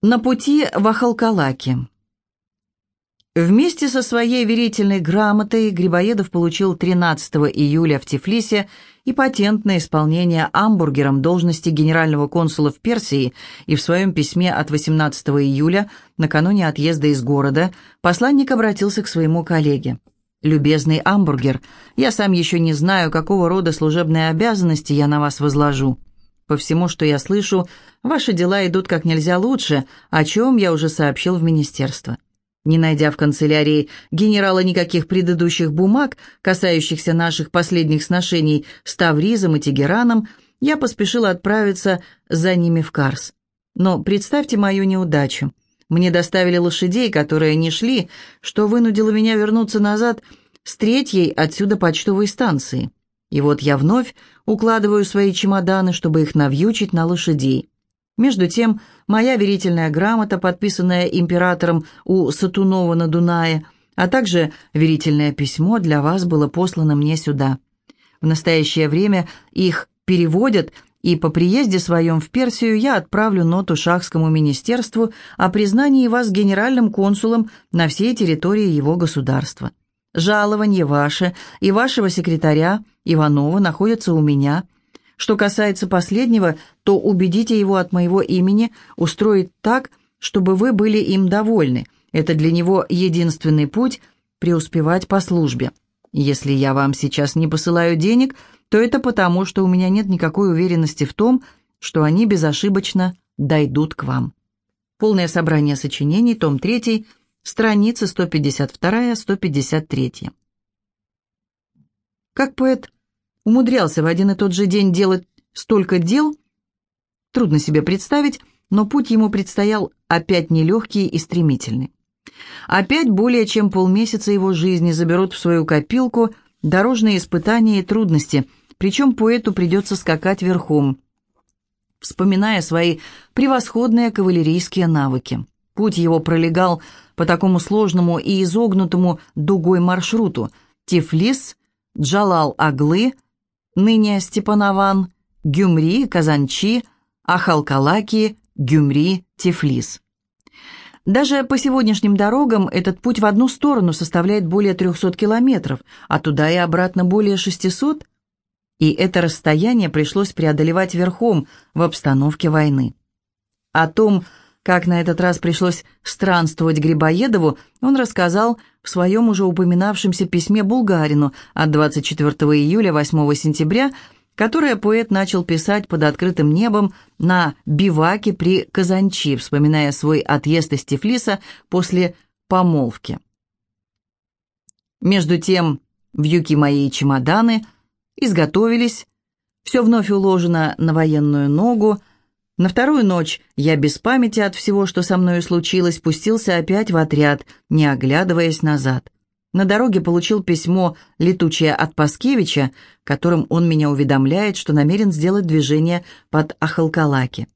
На пути в Ахалкалаки. Вместе со своей верительной грамотой Грибоедов получил 13 июля в Тифлисе и патент на исполнение амбургером должности генерального консула в Персии и в своем письме от 18 июля, накануне отъезда из города, посланник обратился к своему коллеге. «Любезный амбургер, я сам еще не знаю, какого рода служебные обязанности я на вас возложу. По всему, что я слышу, ваши дела идут как нельзя лучше, о чем я уже сообщил в министерство. Не найдя в канцелярии генерала никаких предыдущих бумаг, касающихся наших последних сношений с Тавризом и Тегераном, я поспешил отправиться за ними в Карс. Но представьте мою неудачу. Мне доставили лошадей, которые не шли, что вынудило меня вернуться назад с третьей отсюда почтовой станции. И вот я вновь укладываю свои чемоданы, чтобы их навьючить на лошадей. Между тем, моя верительная грамота, подписанная императором у Сатунова на Дунае, а также верительное письмо для вас было послано мне сюда. В настоящее время их переводят, и по приезде своем в Персию я отправлю ноту Шахскому министерству о признании вас генеральным консулом на всей территории его государства. Жалование ваше и вашего секретаря Иванова находятся у меня. Что касается последнего, то убедите его от моего имени устроить так, чтобы вы были им довольны. Это для него единственный путь преуспевать по службе. Если я вам сейчас не посылаю денег, то это потому, что у меня нет никакой уверенности в том, что они безошибочно дойдут к вам. Полное собрание сочинений, том 3, страницы 152-153. Как поэт умудрялся в один и тот же день делать столько дел, трудно себе представить, но путь ему предстоял опять нелегкий и стремительный. Опять более чем полмесяца его жизни заберут в свою копилку дорожные испытания и трудности, причем поэту придется скакать верхом, вспоминая свои превосходные кавалерийские навыки. Путь его пролегал по такому сложному и изогнутому дугой маршруту Тифлис, Джалал-Аглы, ныне Степанован, Гюмри, Казанчи, Ахалкалаки, Гюмри, Тифлис. Даже по сегодняшним дорогам этот путь в одну сторону составляет более 300 километров, а туда и обратно более 600, и это расстояние пришлось преодолевать верхом в обстановке войны. О том, как на этот раз пришлось странствовать Грибоедову, он рассказал в своем уже упоминавшемся письме Булгарину от 24 июля 8 сентября, которое поэт начал писать под открытым небом на биваке при Казанчи, вспоминая свой отъезд из Тифлиса после помолвки. Между тем, вьюки мои чемоданы изготовились, все вновь уложено на военную ногу, на вторую ночь я без памяти от всего, что со мною случилось, пустился опять в отряд, не оглядываясь назад. На дороге получил письмо, летучее от Паскевича, которым он меня уведомляет, что намерен сделать движение под Ахалкалаки.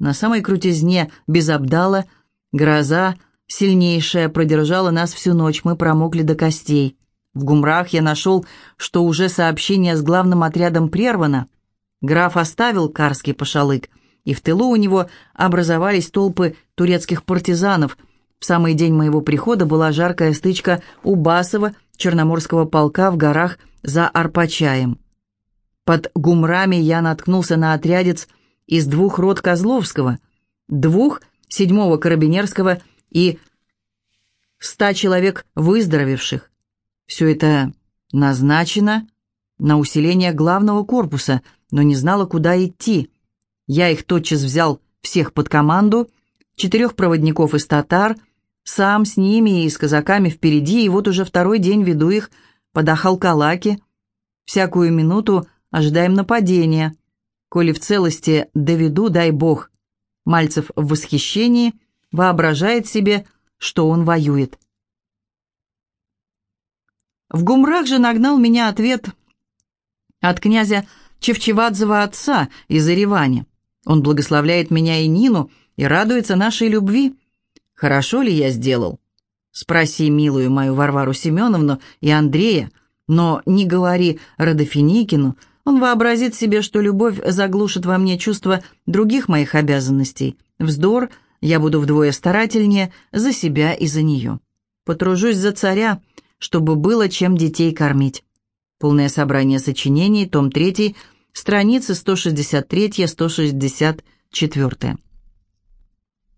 На самой крутизне, без обдала, гроза, сильнейшая, продержала нас всю ночь, мы промокли до костей. В Гумрах я нашел, что уже сообщение с главным отрядом прервано. Граф оставил Карский пошалык — и в тылу у него образовались толпы турецких партизанов. В самый день моего прихода была жаркая стычка у Басова, Черноморского полка в горах за Арпачаем. Под Гумрами я наткнулся на отрядец из двух рот Козловского, двух, седьмого Карабинерского и ста человек выздоровевших. Все это назначено на усиление главного корпуса, но не знала, куда идти. Я их тотчас взял всех под команду, четырех проводников из татар, сам с ними и с казаками впереди, и вот уже второй день веду их под Ахалкалаки. Всякую минуту ожидаем нападения. Коли в целости доведу, дай бог. Мальцев в восхищении воображает себе, что он воюет. В Гумрах же нагнал меня ответ от князя Чевчевадзева отца из Еревани. Он благословляет меня и Нину и радуется нашей любви. Хорошо ли я сделал? Спроси милую мою Варвару Семеновну и Андрея, но не говори Родофиникину, он вообразит себе, что любовь заглушит во мне чувство других моих обязанностей. Вздор, Я буду вдвое старательнее за себя и за нее. Потружусь за царя, чтобы было чем детей кормить. Полное собрание сочинений, том 3, страницы 163-164.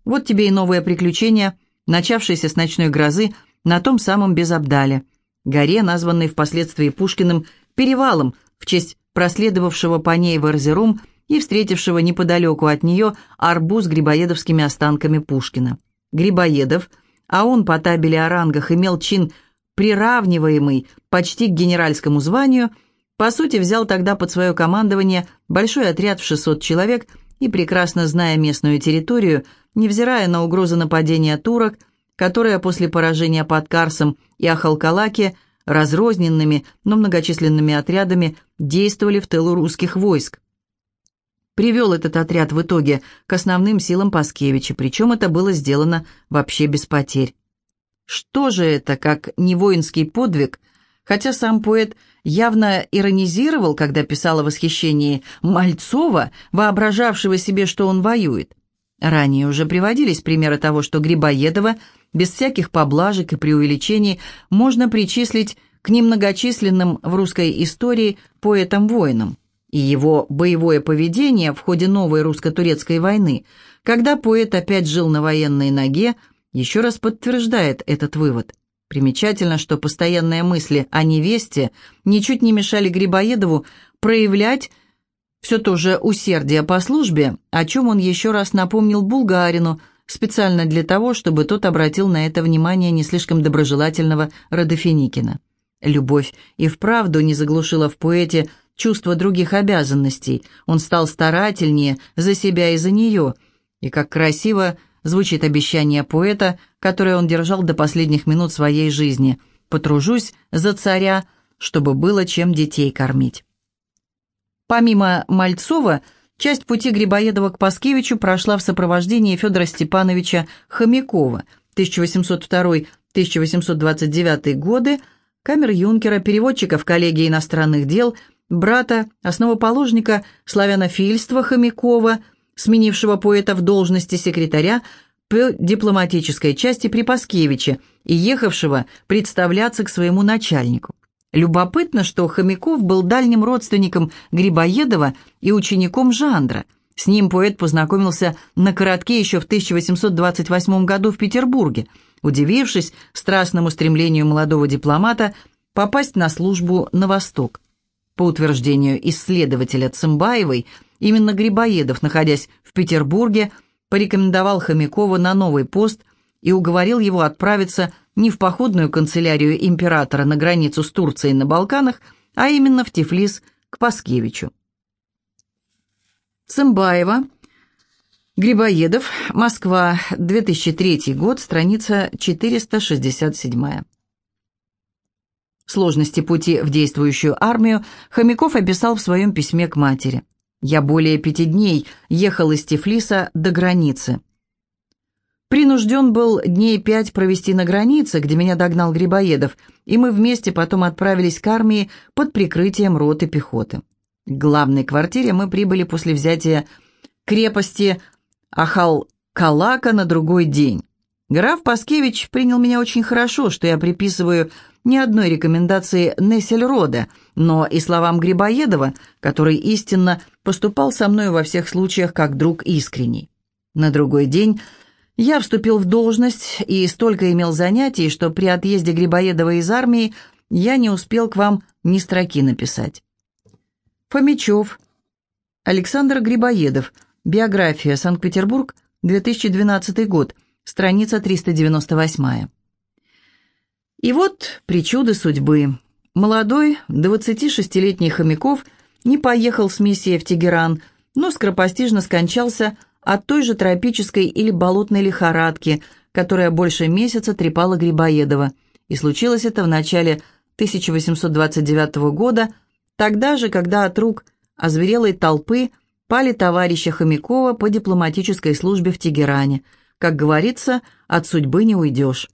Вот тебе и новое приключение, начавшееся с ночной грозы на том самом Безобдале, горе, названной впоследствии Пушкиным «Перевалом» в честь проследовавшего по ней в Эрзерум и встретившего неподалеку от нее арбуз грибоедовскими останками Пушкина. Грибоедов, а он по табели о рангах имел чин приравниваемый почти к генеральскому званию, по сути взял тогда под свое командование большой отряд в 600 человек и, прекрасно зная местную территорию, невзирая на угрозы нападения турок, которые после поражения под Карсом и Ахалкалаке разрозненными, но многочисленными отрядами действовали в тылу русских войск. Привел этот отряд в итоге к основным силам Паскевича, причем это было сделано вообще без потерь. Что же это, как не воинский подвиг, хотя сам поэт явно иронизировал, когда писал о восхищении Мальцова, воображавшего себе, что он воюет. Ранее уже приводились примеры того, что Грибоедова, без всяких поблажек и преувеличений, можно причислить к немногочисленным в русской истории поэтам-воинам. И его боевое поведение в ходе новой русско-турецкой войны, когда поэт опять жил на военной ноге, еще раз подтверждает этот вывод. Примечательно, что постоянные мысли о невесте ничуть не мешали Грибоедову проявлять все то же усердие по службе, о чем он еще раз напомнил Булгарину, специально для того, чтобы тот обратил на это внимание не слишком доброжелательного Родофиникина. Любовь и вправду не заглушила в поэте чувство других обязанностей, он стал старательнее за себя и за нее, и как красиво звучит обещание поэта, которое он держал до последних минут своей жизни. «Потружусь за царя, чтобы было чем детей кормить». Помимо Мальцова, часть пути Грибоедова к Паскевичу прошла в сопровождении Федора Степановича Хомякова 1802-1829 годы, камер-юнкера, переводчика в коллегии иностранных дел, брата, основоположника славянофильства Хомякова – сменившего поэта в должности секретаря по дипломатической части при Паскевиче и ехавшего представляться к своему начальнику. Любопытно, что Хомяков был дальним родственником Грибоедова и учеником Жандра. С ним поэт познакомился на коротке еще в 1828 году в Петербурге, удивившись страстному стремлению молодого дипломата попасть на службу на Восток. По утверждению исследователя Цымбаевой, Именно Грибоедов, находясь в Петербурге, порекомендовал Хомякова на новый пост и уговорил его отправиться не в походную канцелярию императора на границу с Турцией на Балканах, а именно в Тифлис к Паскевичу. Цымбаева, Грибоедов, Москва, 2003 год, страница 467. Сложности пути в действующую армию Хомяков описал в своем письме к матери. Я более пяти дней ехал из Тифлиса до границы. Принужден был дней пять провести на границе, где меня догнал Грибоедов, и мы вместе потом отправились к армии под прикрытием роты пехоты. К главной квартире мы прибыли после взятия крепости Ахал-Калака на другой день. Граф Паскевич принял меня очень хорошо, что я приписываю ни одной рекомендации Нессельрода, но и словам Грибоедова, который истинно поступал со мной во всех случаях как друг искренний. На другой день я вступил в должность и столько имел занятий, что при отъезде Грибоедова из армии я не успел к вам ни строки написать. Фомичев. Александр Грибоедов. Биография. Санкт-Петербург. 2012 год. Страница 398. И вот причуды судьбы. Молодой, 26-летний Хомяков не поехал с миссией в Тегеран, но скоропостижно скончался от той же тропической или болотной лихорадки, которая больше месяца трепала Грибоедова. И случилось это в начале 1829 года, тогда же, когда от рук озверелой толпы пали товарища Хомякова по дипломатической службе в Тегеране. Как говорится, от судьбы не уйдешь.